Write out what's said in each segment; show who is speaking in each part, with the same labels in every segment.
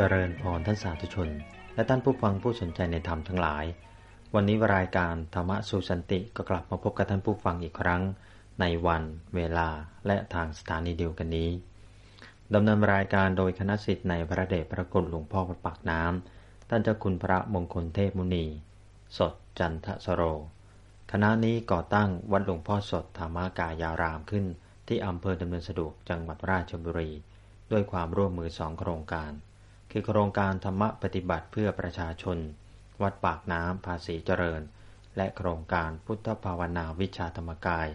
Speaker 1: เจริญพรท่านสาธุชน และท่านผู้ฟังผู้สนใจในธรรมทั้งหลาย วันนี้รายการธรรมะสุสันติก็กลับมาพบกับท่านผู้ฟังอีกครั้ง ในวันเวลาและทางสถานีเดียวกันนี้ดำเนินรายการโดยคณะสิทธิ์ในพระเดชพระคุณหลวงพ่อวัดปากน้ำท่านเจ้าคุณพระมงคลเทพมุนี สดจันทสโร คณะนี้ก่อตั้งวัดหลวงพ่อสดธรรมกายารามขึ้น ที่อำเภอดำเนินสะดวกจังหวัดราชบุรี ด้วยความร่วมมือสองโครงการ คือโครงการธรรมปฏิบัติเพื่อประชาชน วัดปากน้ำภาษีเจริญ และโครงการพุทธภาวนาวิชาธรรมกาย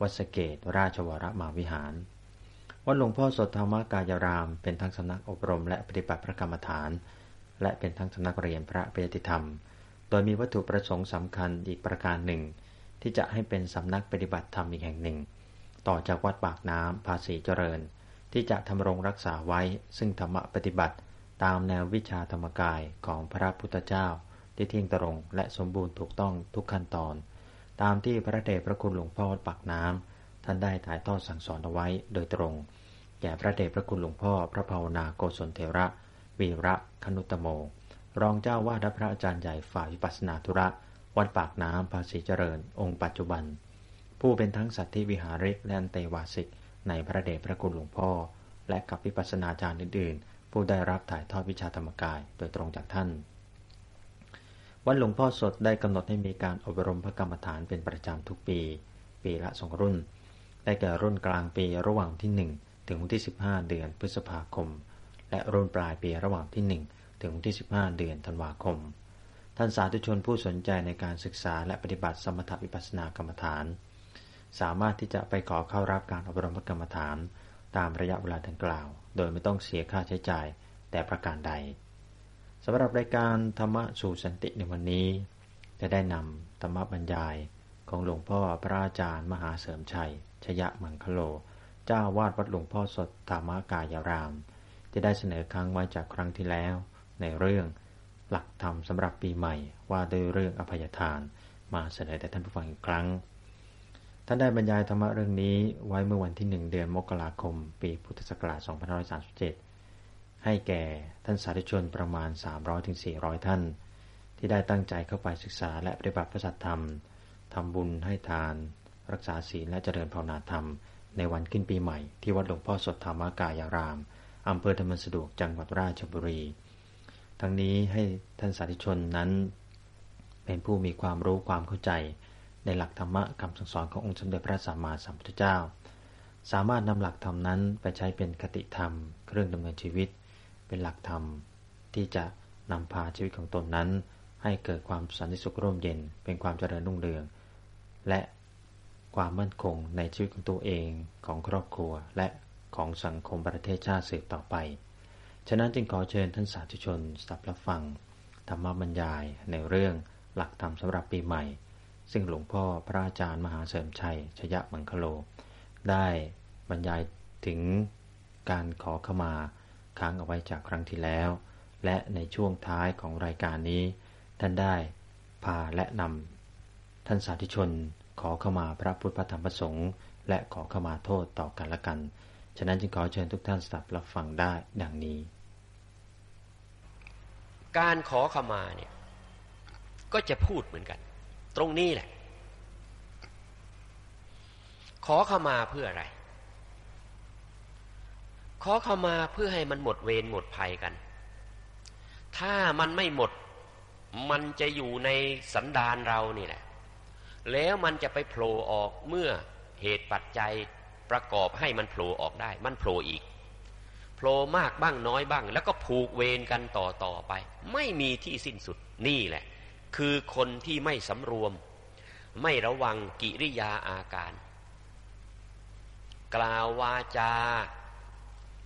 Speaker 1: วัดสเกตราชวรมาวิหาร วัดหลวงพ่อสดธรรมกายราม เป็นทั้งสำนักอบรม และปฏิบัติพระกรรมฐาน และเป็นทั้งสำนักเรียนพระปริยติธรรม โดยมีวัตถุประสงค์สำคัญอีกประการหนึ่ง ที่จะให้เป็นสำนักปฏิบัติธรรมอีกแห่งหนึ่ง ต่อจากวัดปากน้ำภาษีเจริญ ที่จะทำรงรักษาไว้ซึ่งธรรมปฏิบัติ ตามแนววิชาธรรมกายของพระพุทธเจ้าที่เที่ยงตรงและสมบูรณ์ถูกต้องทุกขั้นตอน ตามที่พระเดชพระคุณหลวงพ่อวัดปากน้ำท่านได้ถ่ายทอดสั่งสอนเอาไว้โดยตรง แก่พระเดชพระคุณหลวงพ่อพระภาวนาโกศลเทระวีระคนุตโม รองเจ้าวาดพระอาจารย์ใหญ่ฝ่ายวิปัสนาธุระ วัดปากน้ำภาษีเจริญ องค์ปัจจุบัน ผู้เป็นทั้งสัตธิวิหาริกและอันเตวาสิกในพระเดชพระคุณหลวงพ่อ และกับวิปัสนาจารย์อื่นๆ ผู้ได้รับถ่ายทอดวิชาธรรมกายโดยตรงจากท่าน วัดหลวงพ่อสดได้กำหนดให้มีการอบรมพระกรรมฐานเป็นประจำทุกปี ปีละสองรุ่น ได้แก่รุ่นกลางปีระหว่างที่ 1 ถึงวันที่ 15 เดือนพฤษภาคม และรุ่นปลายปีระหว่างที่ 1 ถึงวันที่ 15 เดือนธันวาคม ท่านสาธุชนผู้สนใจในการศึกษาและปฏิบัติสมถวิปัสสนากรรมฐาน สามารถที่จะไปขอเข้ารับการอบรมพระกรรมฐานตามระยะเวลาดังกล่าว โดยไม่ต้องเสียค่าใช้จ่ายแต่ประการใดสำหรับรายการธรรมะสู่สันติในวันนี้ จะได้นำธรรมบรรยายของหลวงพ่อพระอาจารย์มหาเสริมชัย ชยะมังคโล เจ้าวาดวัดหลวงพ่อสดธรรมกายาราม จะได้เสนอครั้งไว้จากครั้งที่แล้ว ในเรื่องหลักธรรมสำหรับปีใหม่ว่าด้วยเรื่องอภัยทาน มาเสนอแต่ท่านผู้ฟังอีกครั้ง ท่านได้บรรยายธรรมะเรื่องนี้ไว้เมื่อวันที่หนึ่งเดือนมกราคม ปีพุทธศักราช2537 ให้แก่ท่านสาธุชนประมาณ 300-400 ท่าน ที่ได้ตั้งใจเข้าไปศึกษาและปฏิบัติพระสัทธรรม ทำบุญให้ทาน รักษาศีลและเจริญภาวนาธรรม ในวันขึ้นปีใหม่ที่วัดหลวงพ่อสดธรรมกายาราม อำเภอธรรมสะดวกจังหวัดราชบุรี ทั้งนี้ให้ท่านสาธุชนนั้น เป็นผู้มีความรู้ความเข้าใจ ในหลักธรรมะคำสั่งสอนขององค์สมเด็จพระสัมมาสัมพุทธเจ้า สามารถนำหลักธรรมนั้นไปใช้เป็นคติธรรม เครื่องดำเนินชีวิต เป็นหลักธรรม ที่จะนำพาชีวิตของตนนั้น ให้เกิดความสันติสุขร่มเย็น เป็นความเจริญรุ่งเรือง และความมั่นคงในชีวิตของตัวเองของครอบครัวและของสังคมประเทศชาติสืบต่อไป ฉะนั้นจึงขอเชิญท่านสาธุชนสับรับฟัง ธรรมบรรยายในเรื่องหลักธรรมสำหรับปีใหม่ ซึ่งหลวงพ่อพระอาจารย์มหาเสริมชัย ชยะมังคโล ได้บรรยายถึงการขอขมาค้างเอาไว้จากครั้งที่แล้ว และในช่วงท้ายของรายการนี้ ท่านได้พาและนำท่านสาธุชน ขอขมาพระพุทธธรรมประสงค์และขอขมาโทษต่อกันละกัน ฉะนั้นจึงขอเชิญทุกท่านสดับรับฟังได้ดังนี้
Speaker 2: การขอขมาเนี่ยก็จะพูดเหมือนกัน ตรงนี้แหละ ขอเข้ามาเพื่ออะไร ขอเข้ามาเพื่อให้มันหมดเวรหมดภัยกัน ถ้ามันไม่หมด มันจะอยู่ในสันดานเรานี่แหละ แล้วมันจะไปโผล่ออกเมื่อเหตุปัจจัยประกอบให้มันโผล่ออกได้ มันโผล่อีกโผล่มากบ้างน้อยบ้าง แล้วก็ผูกเวรกันต่อต่อไป ไม่มีที่สิ้นสุดนี่แหละ คือคนที่ไม่สำรวม ไม่ระวังกิริยาอาการ กล่าววาจา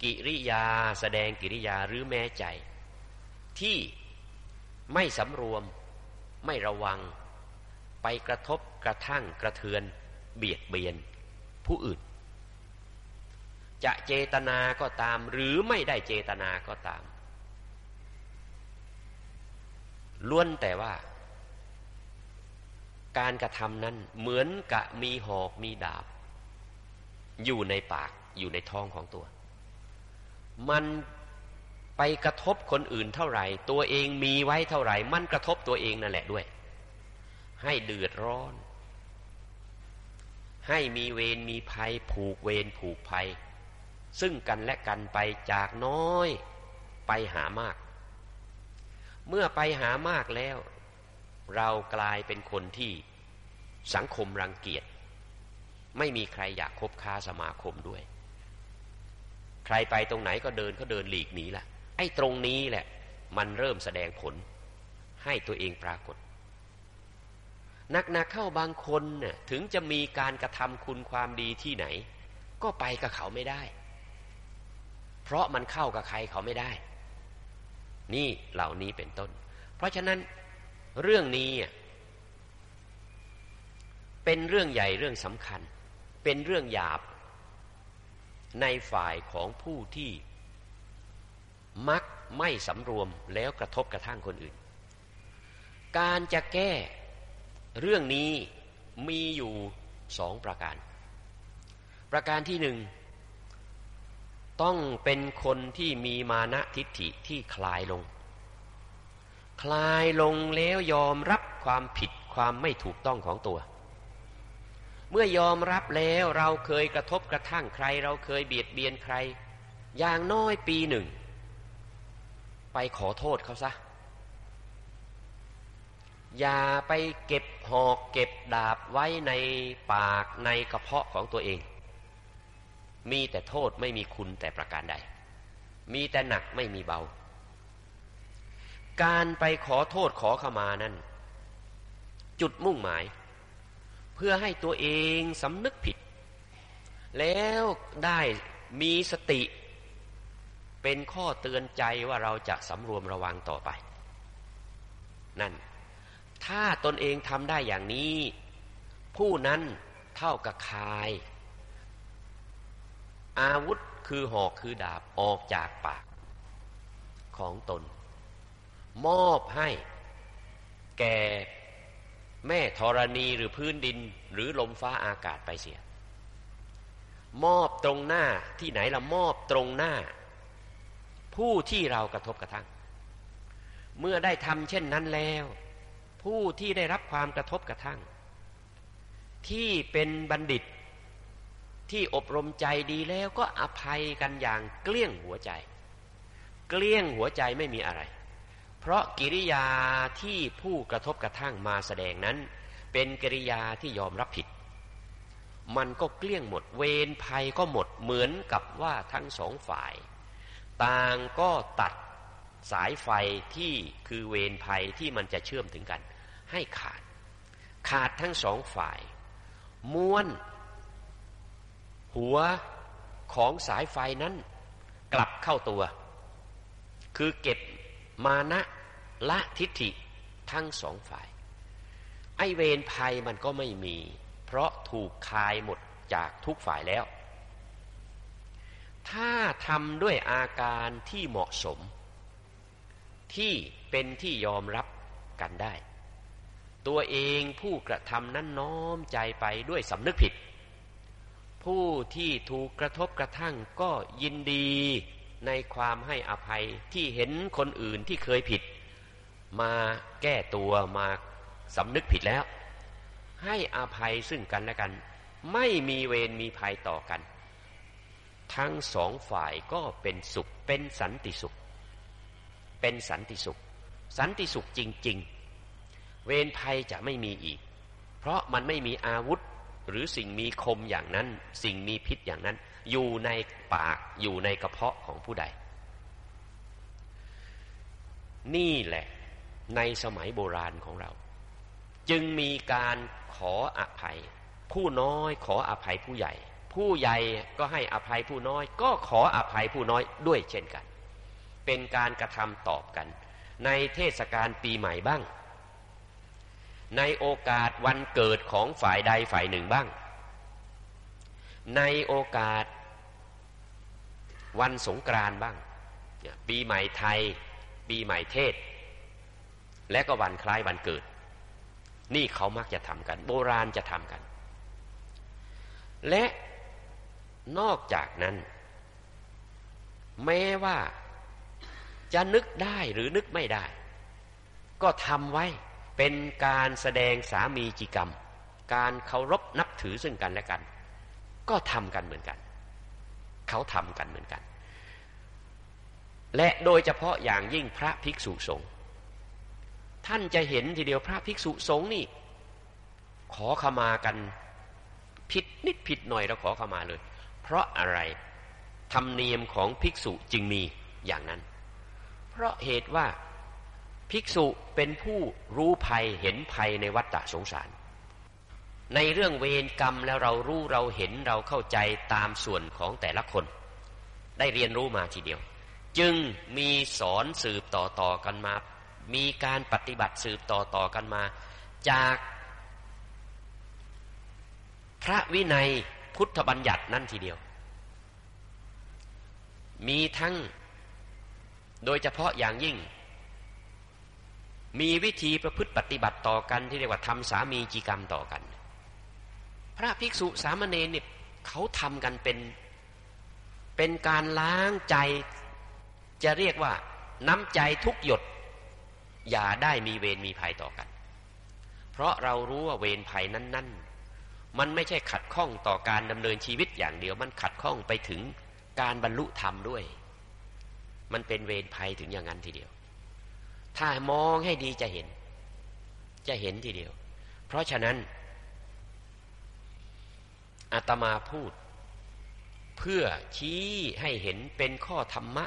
Speaker 2: กิริยาแสดงกิริยาหรือแม้ใจ ที่ไม่สำรวม ไม่ระวัง ไปกระทบกระทั่งกระเทือน เบียดเบียน ผู้อื่น จะเจตนาก็ตาม หรือไม่ได้เจตนาก็ตามล้วนแต่ว่า การกระทำนั้นเหมือนกับมีหอกมีดาบ อยู่ในปากอยู่ในท้องของตัว มันไปกระทบคนอื่นเท่าไหร่ ตัวเองมีไว้เท่าไหร่ มันกระทบตัวเองนั่นแหละด้วย ให้เดือดร้อน ให้มีเวรมีภัย ผูกเวรผูกภัย ซึ่งกันและกันไปจากน้อย ไปหามาก เมื่อไปหามากแล้ว เรากลายเป็นคนที่สังคมรังเกียจ ไม่มีใครอยากคบค้าสมาคมด้วย ใครไปตรงไหนก็เดินก็เดินหลีกหนีละไอ้ตรงนี้แหละ มันเริ่มแสดงผล ให้ตัวเองปรากฏนักๆเข้าบางคนเนี่ยถึงจะมีการกระทำคุณความดีที่ไหน ก็ไปกับเขาไม่ได้ เพราะมันเข้ากับใครเขาไม่ได้ นี่เหล่านี้เป็นต้น เพราะฉะนั้น เรื่องนี้เป็นเรื่องใหญ่เรื่องสำคัญ เป็นเรื่องหยาบ ในฝ่ายของผู้ที่มักไม่สำรวมแล้วกระทบกระทั่งคนอื่น การจะแก้เรื่องนี้มีอยู่สองประการ ประการที่หนึ่งต้องเป็นคนที่มีมานะทิฏฐิที่คลายลง คลายลงแล้วยอมรับความผิดความไม่ถูกต้องของตัว เมื่อยอมรับแล้วเราเคยกระทบกระทั่งใคร เราเคยเบียดเบียนใคร อย่างน้อยปีหนึ่ง ไปขอโทษเขาซะ อย่าไปเก็บหอกเก็บดาบไว้ในปากในกระเพาะของตัวเอง มีแต่โทษไม่มีคุณแต่ประการใด มีแต่หนักไม่มีเบา การไปขอโทษขอขมานั้น จุดมุ่งหมาย เพื่อให้ตัวเองสำนึกผิด แล้วได้มีสติ เป็นข้อเตือนใจว่าเราจะสำรวมระวังต่อไป นั่น ถ้าตนเองทำได้อย่างนี้ ผู้นั้นเท่ากับคาย อาวุธคือหอกคือดาบออกจากปากของตน มอบให้แก่แม่ธรณีหรือพื้นดินหรือลมฟ้าอากาศไปเสีย มอบตรงหน้าที่ไหนละมอบตรงหน้า ผู้ที่เรากระทบกระทั่ง เมื่อได้ทำเช่นนั้นแล้ว ผู้ที่ได้รับความกระทบกระทั่ง ที่เป็นบัณฑิต ที่อบรมใจดีแล้วก็อภัยกันอย่างเกลี้ยงหัวใจ เกลี้ยงหัวใจไม่มีอะไร เพราะกิริยาที่ผู้กระทบกระทั่งมาแสดงนั้น เป็นกิริยาที่ยอมรับผิด มันก็เกลี้ยงหมดเวรภัยก็หมดเหมือนกับว่าทั้งสองฝ่าย ต่างก็ตัดสายไฟที่คือเวรภัยที่มันจะเชื่อมถึงกัน ให้ขาด ขาดทั้งสองฝ่าย ม้วน หัวของสายไฟนั้นกลับเข้าตัว คือเก็บมานะ ละทิฏฐิทั้งสองฝ่าย ไอเวรภัยมันก็ไม่มี เพราะถูกคายหมดจากทุกฝ่ายแล้ว ถ้าทำด้วยอาการที่เหมาะสม ที่เป็นที่ยอมรับกันได้ ตัวเองผู้กระทำนั้นน้อมใจไปด้วยสำนึกผิด ผู้ที่ถูกกระทบกระทั่งก็ยินดีในความให้อภัยที่เห็นคนอื่นที่เคยผิด มาแก้ตัวมาสำนึกผิดแล้ว ให้อภัยซึ่งกันและกัน ไม่มีเวรมีภัยต่อกัน ทั้งสองฝ่ายก็เป็นสุขเป็นสันติสุข เป็นสันติสุข สันติสุขจริง ๆ เวรภัยจะไม่มีอีก เพราะมันไม่มีอาวุธหรือสิ่งมีคมอย่างนั้น สิ่งมีพิษอย่างนั้น อยู่ในปากอยู่ในกระเพาะของผู้ใด นี่แหละ ในสมัยโบราณของเรา จึงมีการขออภัย ผู้น้อยขออภัยผู้ใหญ่ ผู้ใหญ่ก็ให้อภัยผู้น้อย ก็ขออภัยผู้น้อยด้วยเช่นกัน เป็นการกระทำตอบกัน ในเทศกาลปีใหม่บ้าง ในโอกาสวันเกิดของฝ่ายใดฝ่ายหนึ่งบ้าง ในโอกาสวันสงกรานต์บ้าง ปีใหม่ไทย ปีใหม่เทศ และก็วันคล้ายวันเกิด นี่เขามักจะทำกัน โบราณจะทำกัน และนอกจากนั้น แม้ว่าจะนึกได้หรือนึกไม่ได้ ก็ทำไว้เป็นการแสดงสามีจิกรรม การเคารพนับถือซึ่งกันและกัน ก็ทำกันเหมือนกัน เขาทำกันเหมือนกัน และโดยเฉพาะอย่างยิ่งพระภิกษุสงฆ์ ท่านจะเห็นทีเดียวพระภิกษุสงฆ์นี่ ขอขมากันผิดนิดผิดหน่อยเราขอขมาเลย เพราะอะไรธรรมเนียมของภิกษุจึงมีอย่างนั้น เพราะเหตุว่าภิกษุเป็นผู้รู้ภัยเห็นภัยในวัฏฏะสงสาร ในเรื่องเวรกรรมแล้วเรารู้เราเห็นเราเข้าใจตามส่วนของแต่ละคน ได้เรียนรู้มาทีเดียว จึงมีสอนสืบต่อต่อกันมา มีการปฏิบัติสืบต่อต่อกันมา จากพระวินัยพุทธบัญญัตินั่นทีเดียว มีทั้งโดยเฉพาะอย่างยิ่ง มีวิธีประพฤติปฏิบัติต่อกันที่เรียกว่าทำสามีจีกรรมต่อกัน พระภิกษุสามเณรเนี่ยเขาทำกันเป็นเป็นการล้างใจจะเรียกว่าน้ำใจทุกหยด อย่าได้มีเวรมีภัยต่อกัน เพราะเรารู้ว่าเวรภัยนั้น ๆ มันไม่ใช่ขัดข้องต่อการดำเนินชีวิตอย่างเดียว มันขัดข้องไปถึงการบรรลุธรรมด้วย มันเป็นเวรภัยถึงอย่างนั้นทีเดียว ถ้ามองให้ดีจะเห็น จะเห็นทีเดียว เพราะฉะนั้นอาตมาพูด เพื่อชี้ให้เห็นเป็นข้อธรรมะ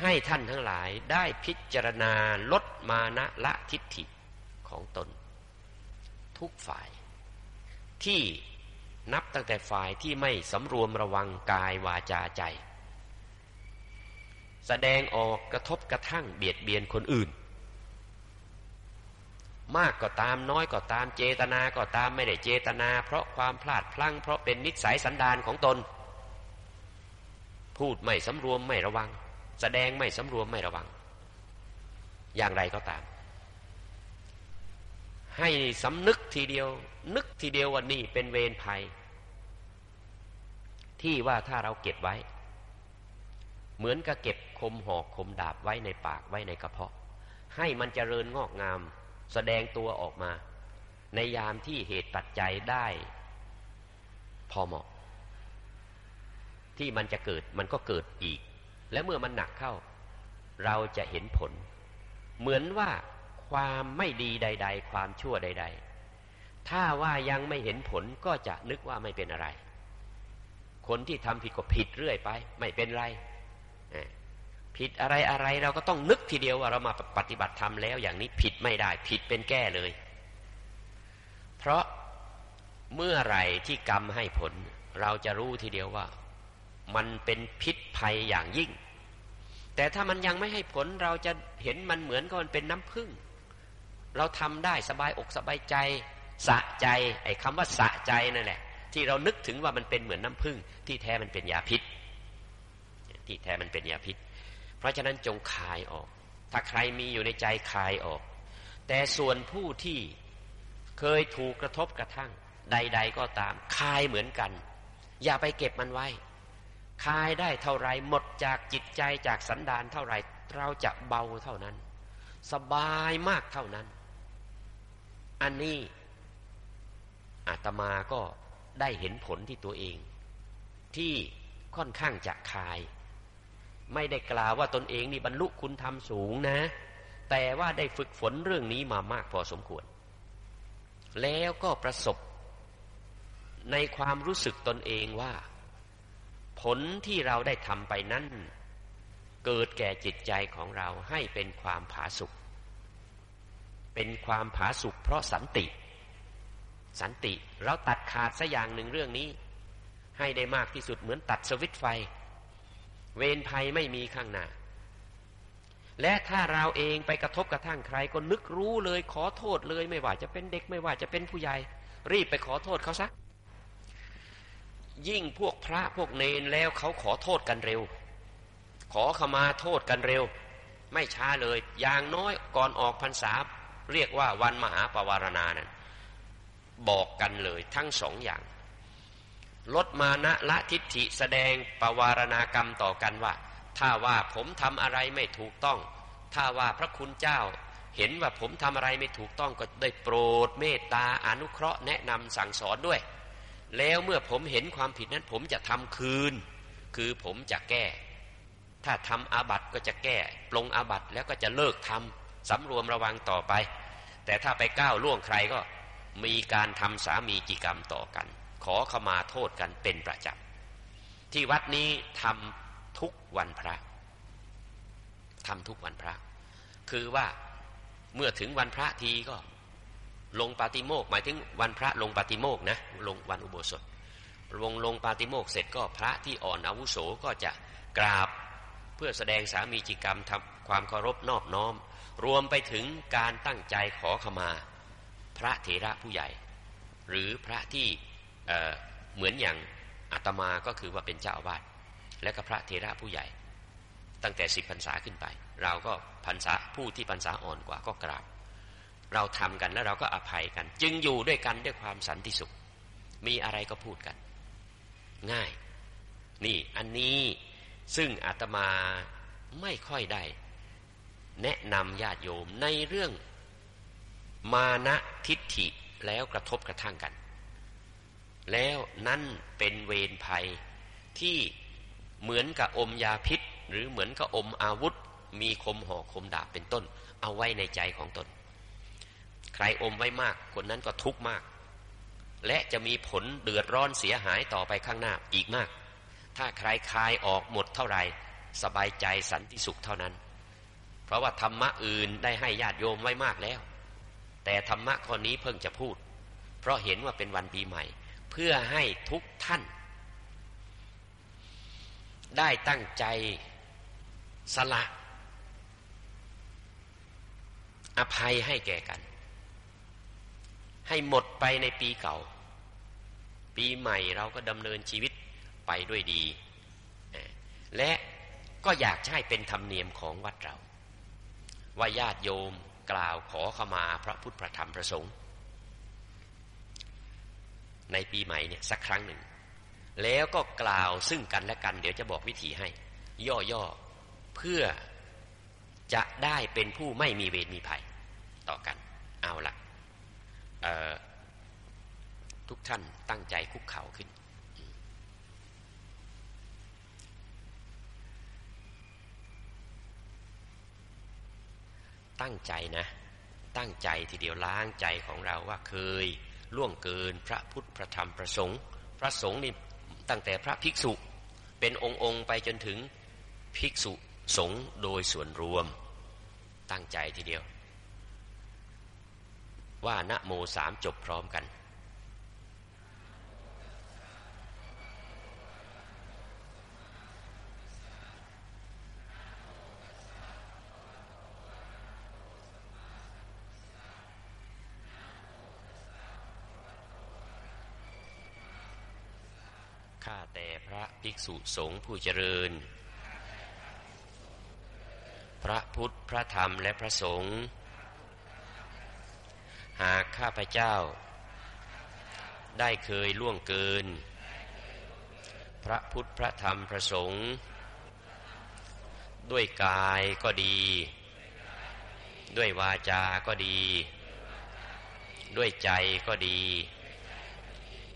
Speaker 2: ให้ท่านทั้งหลายได้พิจารณาลดมานะละทิฏฐิของตน ทุกฝ่าย ที่นับตั้งแต่ฝ่ายที่ไม่สำรวมระวังกายวาจาใจ แสดงออกกระทบกระทั่งเบียดเบียนคนอื่น มากก็ตามน้อยก็ตามเจตนาก็ตามไม่ได้เจตนา เพราะความพลาดพลั้งเพราะเป็นนิสัยสันดานของตน พูดไม่สำรวมไม่ระวัง แสดงไม่สำรวมไม่ระวัง อย่างไรก็ตาม ให้สำนึกทีเดียว นึกทีเดียววันนี้เป็นเวรภัย ที่ว่าถ้าเราเก็บไว้ เหมือนกับเก็บคมหอกคมดาบไว้ในปากไว้ในกระเพาะ ให้มันเจริญงอกงาม แสดงตัวออกมา ในยามที่เหตุปัจจัยได้ พอเหมาะ ที่มันจะเกิดมันก็เกิดอีก และเมื่อมันหนักเข้า เราจะเห็นผล เหมือนว่าความไม่ดีใด ๆ ความชั่วใด ๆ ถ้าว่ายังไม่เห็นผลก็จะนึกว่าไม่เป็นอะไร คนที่ทำผิดก็ผิดเรื่อยไป ไม่เป็นไร ผิดอะไรอะไรเราก็ต้องนึกทีเดียวว่าเรามาปฏิบัติธรรมแล้ว อย่างนี้ผิดไม่ได้ ผิดเป็นแก้เลย เพราะเมื่อไรที่กรรมให้ผล เราจะรู้ทีเดียวว่า มันเป็นพิษภัยอย่างยิ่ง แต่ถ้ามันยังไม่ให้ผลเราจะเห็นมันเหมือนกับมันเป็นน้ำผึ้งเราทำได้สบายอกสบายใจสะใจ ไอ้คำว่าสะใจนั่นแหละ ที่เรานึกถึงว่ามันเป็นเหมือนน้ำผึ้งที่แท้มันเป็นยาพิษ ที่แท้มันเป็นยาพิษ เพราะฉะนั้นจงคายออก ถ้าใครมีอยู่ในใจคายออก แต่ส่วนผู้ที่เคยถูกกระทบกระทั่ง ใด ๆ ก็ตามคายเหมือนกัน อย่าไปเก็บมันไว้ คายได้เท่าไรหมดจากจิตใจจากสันดานเท่าไรเราจะเบาเท่านั้น สบายมากเท่านั้น อันนี้อาตมาก็ได้เห็นผลที่ตัวเอง ที่ค่อนข้างจะคาย ไม่ได้กล่าวว่าตนเองนี่บรรลุคุณธรรมสูงนะ แต่ว่าได้ฝึกฝนเรื่องนี้มามากพอสมควร แล้วก็ประสบในความรู้สึกตนเองว่า ผลที่เราได้ทำไปนั้น เกิดแก่จิตใจของเราให้เป็นความผาสุกเป็นความผาสุกเพราะสันติ สันติเราตัดขาดสัอย่างหนึ่งเรื่องนี้ ให้ได้มากที่สุดเหมือนตัดสวิตไฟ เวรภัยไม่มีข้างหน้า และถ้าเราเองไปกระทบกระทั่งใครก็นึกรู้เลยขอโทษเลยไม่ว่าจะเป็นเด็กไม่ว่าจะเป็นผู้ใหญ่ รีบไปขอโทษเขาซะ ยิ่งพวกพระพวกเนนแล้วเขาขอโทษกันเร็ว ขอขมาโทษกันเร็ว ไม่ช้าเลย อย่างน้อยก่อนออกพรรษาเรียกว่าวันมหาปวารณานั้นบอกกันเลยทั้งสองอย่าง ลดมานะละทิฏฐิแสดงปวารณากรรมต่อกันว่า ถ้าว่าผมทำอะไรไม่ถูกต้อง ถ้าว่าพระคุณเจ้า เห็นว่าผมทำอะไรไม่ถูกต้องก็ได้โปรดเมตตาอนุเคราะห์แนะนำสั่งสอนด้วย แล้วเมื่อผมเห็นความผิดนั้นผมจะทำคืน คือผมจะแก้ ถ้าทำอาบัติก็จะแก้ปลงอาบัติแล้วก็จะเลิกทำสำรวมระวังต่อไป แต่ถ้าไปก้าวล่วงใครก็มีการทำสามีกิกรรมต่อกัน ขอขมาโทษกันเป็นประจำที่วัดนี้ทำทุกวันพระทำทุกวันพระ คือว่าเมื่อถึงวันพระทีก็ ลงปาติโมกหมายถึงวันพระลงปาติโมกนะลงวันอุโบสถลงลงปาติโมกเสร็จก็พระที่อ่อนอาวุโสก็จะกราบเพื่อแสดงสามีจิกรรมทำความเคารพนอบน้อม รวมไปถึงการตั้งใจขอขมา พระเถระผู้ใหญ่ หรือพระที่เเหมือนอย่างอาตมาก็คือว่าเป็นเจ้าอาวาสและก็พระเถระผู้ใหญ่ ตั้งแต่สิบพรรษาขึ้นไป เราก็พรรษาผู้ที่พรรษาอ่อนกว่าก็กราบ เราทำกันแล้วเราก็อภัยกัน จึงอยู่ด้วยกันด้วยความสันติสุข มีอะไรก็พูดกัน ง่าย นี่อันนี้ซึ่งอาตมาไม่ค่อยได้ แนะนำญาติโยมในเรื่องมานะทิฏฐิแล้วกระทบกระทั่งกัน แล้วนั่นเป็นเวรภัยที่เหมือนกับอมยาพิษ หรือเหมือนกับอมอาวุธ มีคมห่อคมดาบเป็นต้น เอาไว้ในใจของตน ใครอมไว้มาก คนนั้นก็ทุกข์มาก และจะมีผลเดือดร้อนเสียหายต่อไปข้างหน้าอีกมาก ถ้าใครคลายออกหมดเท่าไหร่ สบายใจสันติสุขเท่านั้น เพราะว่าธรรมะอื่นได้ให้ญาติโยมไว้มากแล้ว แต่ธรรมะข้อนี้เพิ่งจะพูด เพราะเห็นว่าเป็นวันปีใหม่ เพื่อให้ทุกท่าน ได้ตั้งใจสละอภัยให้แก่กัน ให้หมดไปในปีเก่า ปีใหม่เราก็ดำเนินชีวิตไปด้วยดี และก็อยากให้เป็นธรรมเนียมของวัดเรา ว่าญาติโยมกล่าวขอขมาพระพุทธพระธรรมพระสงฆ์ในปีใหม่เนี่ยสักครั้งหนึ่ง แล้วก็กล่าวซึ่งกันและกัน เดี๋ยวจะบอกวิธีให้ ย่อๆเพื่อจะได้เป็นผู้ไม่มีเวรมีภัยต่อกัน เอาละ ทุกท่านตั้งใจคุกเข่าขึ้น ตั้งใจนะ ตั้งใจทีเดียวล้างใจของเราว่าเคยล่วงเกินพระพุทธพระธรรมพระสงฆ์พระสงฆ์นี่ตั้งแต่พระภิกษุเป็นองค์องค์ไปจนถึงภิกษุสงฆ์โดยส่วนรวม ตั้งใจทีเดียว ว่านะโมสามจบพร้อมกันข้าแต่พระภิกษุสงฆ์ผู้เจริญ พระพุทธ พระธรรมและพระสงฆ์ หากข้าพเจ้า ได้เคยล่วงเกิน พระพุทธพระธรรมพระสงฆ์ด้วยกายก็ดี ด้วยวาจาก็ดี ด้วยใจก็ดี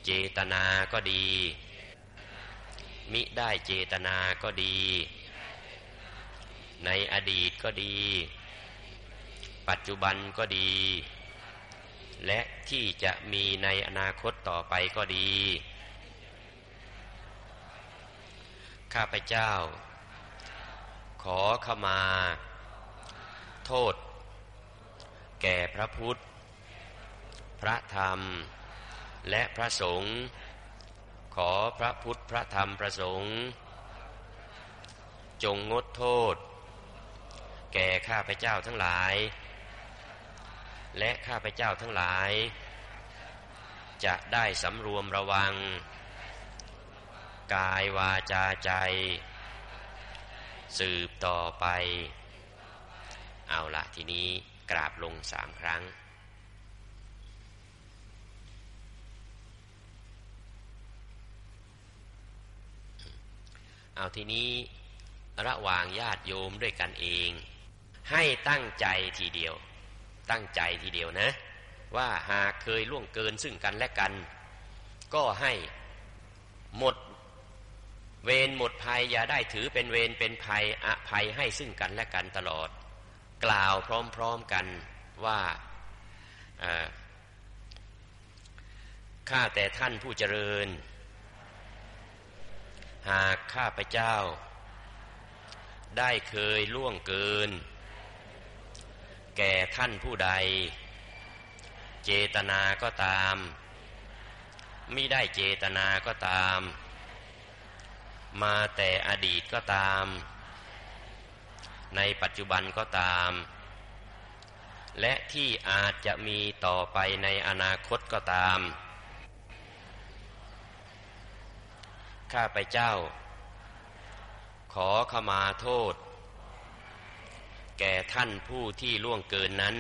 Speaker 2: เจตนาก็ดี มิได้เจตนาก็ดี ในอดีตก็ดี ปัจจุบันก็ดี และที่จะมีในอนาคตต่อไปก็ดี ข้าพเจ้า ขอขมา โทษ แก่พระพุทธ พระธรรม และพระสงฆ์ขอพระพุทธพระธรรมพระสงฆ์จงงดโทษ แก่ข้าพเจ้าทั้งหลาย และข้าพเจ้าทั้งหลาย จะได้สำรวมระวัง กายวาจาใจ สืบต่อไป เอาละทีนี้กราบลงสามครั้งเอาทีนี้ระหว่างญาติโยมด้วยกันเอง ให้ตั้งใจทีเดียว ตั้งใจทีเดียวนะ ว่าหากเคยล่วงเกินซึ่งกันและกัน ก็ให้หมดเวรหมดภัยอย่าได้ถือเป็นเวรเป็นภัยอภัยให้ซึ่งกันและกันตลอด กล่าวพร้อมๆกันว่าข้าแต่ท่านผู้เจริญ หากข้าพเจ้า ได้เคยล่วงเกิน แก่ท่านผู้ใด เจตนาก็ตาม ไม่ได้เจตนาก็ตาม มาแต่อดีตก็ตาม ในปัจจุบันก็ตาม และที่อาจจะมีต่อไปในอนาคตก็ตาม ข้าพเจ้า ขอขมาโทษ แก่ท่านผู้ที่ล่วงเกินนั้น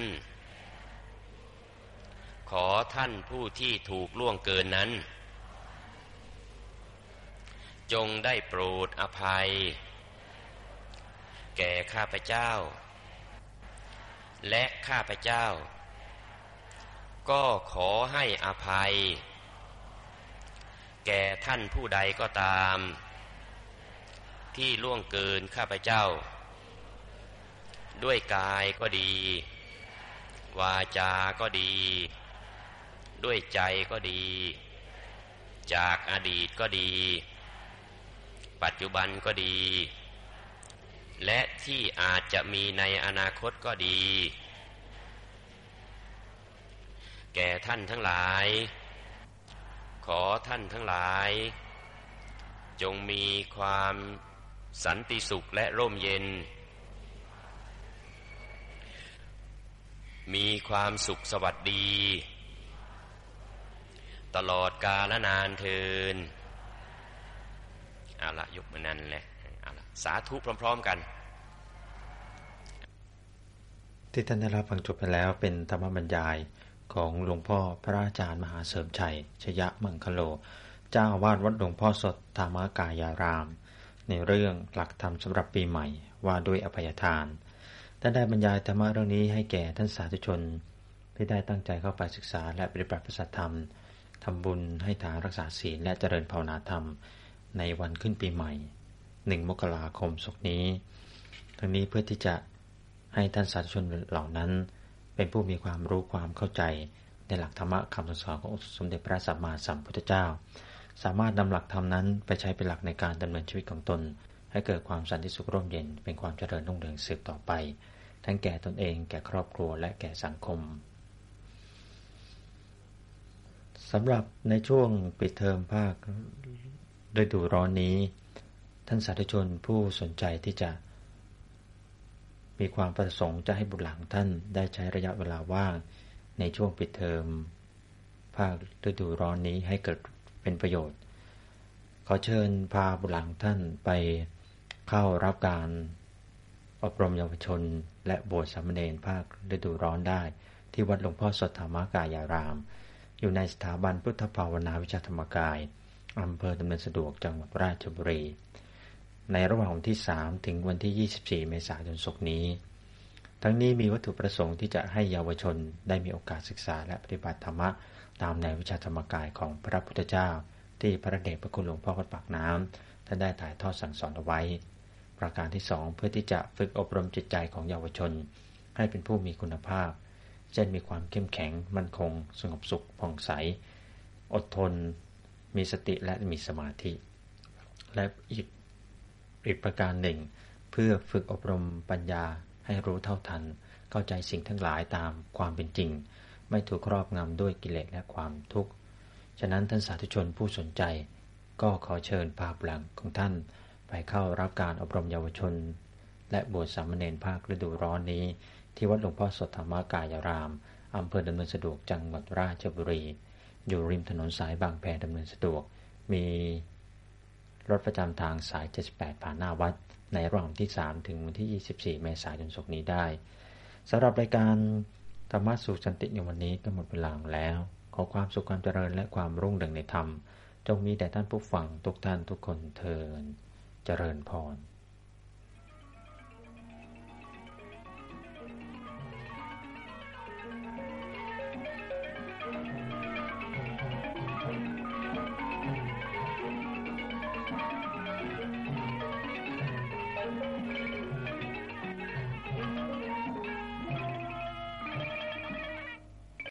Speaker 2: ขอท่านผู้ที่ถูกล่วงเกินนั้น จงได้โปรดอภัย แก่ข้าพเจ้า และข้าพเจ้า ก็ขอให้อภัย แก่ท่านผู้ใดก็ตาม ที่ล่วงเกินข้าพเจ้า ด้วยกายก็ดี วาจาก็ดี ด้วยใจก็ดี จากอดีตก็ดี ปัจจุบันก็ดี และที่อาจจะมีในอนาคตก็ดี แก่ท่านทั้งหลาย ขอท่านทั้งหลาย จงมีความสันติสุขและร่มเย็น มีความสุขสวัสดี ตลอดกาลนานเทินเอาละยกมานั่นแหละเอาละสาธุพร้อม ๆ กัน
Speaker 1: ที่ท่านได้รับฟังจบไปแล้วเป็นธรรมบรรยายของหลวงพ่อพระอาจารย์มหาเสริมชัย ชยะมังคโล เจ้าอาวาสวัดหลวงพ่อสดธรรมกายาราม ในเรื่องหลักธรรมสำหรับปีใหม่ว่าด้วยอภัยทาน ท่านได้บรรยายธรรมะเรื่องนี้ให้แก่ท่านสาธุชน ที่ได้ตั้งใจเข้าไปศึกษาและปฏิบัติพระธรรมทำบุญให้ทานรักษาศีลและเจริญภาวนาธรรม ในวันขึ้นปีใหม่หนึ่งมกราคมศกนี้ ทั้งนี้เพื่อที่จะให้ท่านสาธุชนเหล่านั้น เป็นผู้มีความรู้ความเข้าใจในหลักธรรมะคำสอนของสมเด็จพระสัมมาสัมพุทธเจ้า สามารถนำหลักธรรมนั้นไปใช้เป็นหลักในการดำเนินชีวิตของตน ให้เกิดความสันติสุขร่มเย็นเป็นความเจริญรุ่งเรืองสืบต่อไป ทั้งแก่ตนเองแก่ครอบครัวและแก่สังคมสำหรับในช่วงปิดเทอมภาคฤดูร้อนนี้ ท่านสาธุชนผู้สนใจที่จะ มีความประสงค์จะให้บุตรหลานท่านได้ใช้ระยะเวลาว่าง ในช่วงปิดเทอมภาคฤดูร้อนนี้ให้เกิดเป็นประโยชน์ ขอเชิญพาบุตรหลานท่านไป เข้ารับการอบรมเยาวชน และบวชสามเณรภาคฤดูร้อนได้ ที่วัดหลวงพ่อสดธรรมกายาราม อยู่ในสถาบันพุทธภาวนาวิชาธรรมกายอำเภอดำเนินสะดวกจังหวัดราชบุรี ในระหว่างวันที่ 3 ถึงวันที่ 24 เมษายนศกนี้ ทั้งนี้มีวัตถุประสงค์ที่จะให้เยาวชนได้มีโอกาสศึกษาและปฏิบัติธรรมะตามแนววิชาธรรมกายของพระพุทธเจ้า ที่พระเดชพระคุณหลวงพ่อวัดปากน้ำท่านได้ถ่ายทอดสั่งสอนเอาไว้ ประการที่ 2 เพื่อที่จะฝึกอบรมจิตใจของเยาวชน ให้เป็นผู้มีคุณภาพ เช่นมีความเข้มแข็ง มั่นคง สงบสุขผ่องใส อดทน มีสติและมีสมาธิ และอีกอีกประการหนึ่ง เพื่อฝึกอบรมปัญญาให้รู้เท่าทัน เข้าใจสิ่งทั้งหลายตามความเป็นจริง ไม่ถูกครอบงำด้วยกิเลสและความทุกข์ ฉะนั้นท่านสาธุชนผู้สนใจ ก็ขอเชิญพาบลังของท่าน ไปเข้ารับการอบรมเยาวชน และบวชสามเณรภาคฤดูร้อนนี้ ที่วัดหลวงพ่อสดธรรมกายราม อำเภอดำเนินสะดวกจังหวัดราชบุรี อยู่ริมถนนสายบางแพดำเนินสะดวก มีรถประจำทางสาย 78 ผ่านหน้าวัด ในระหว่างที่ 3 ถึงวันที่ 24 เมษายนศกนี้ได้สำหรับรายการธรรมะสุสันติในวันนี้ก็หมดเวลาแล้ว ขอความสุขความเจริญและความรุ่งเรืองในธรรม จงมีแด่ท่านผู้ฟังทุกท่านทุกคนเทิน เจริญพร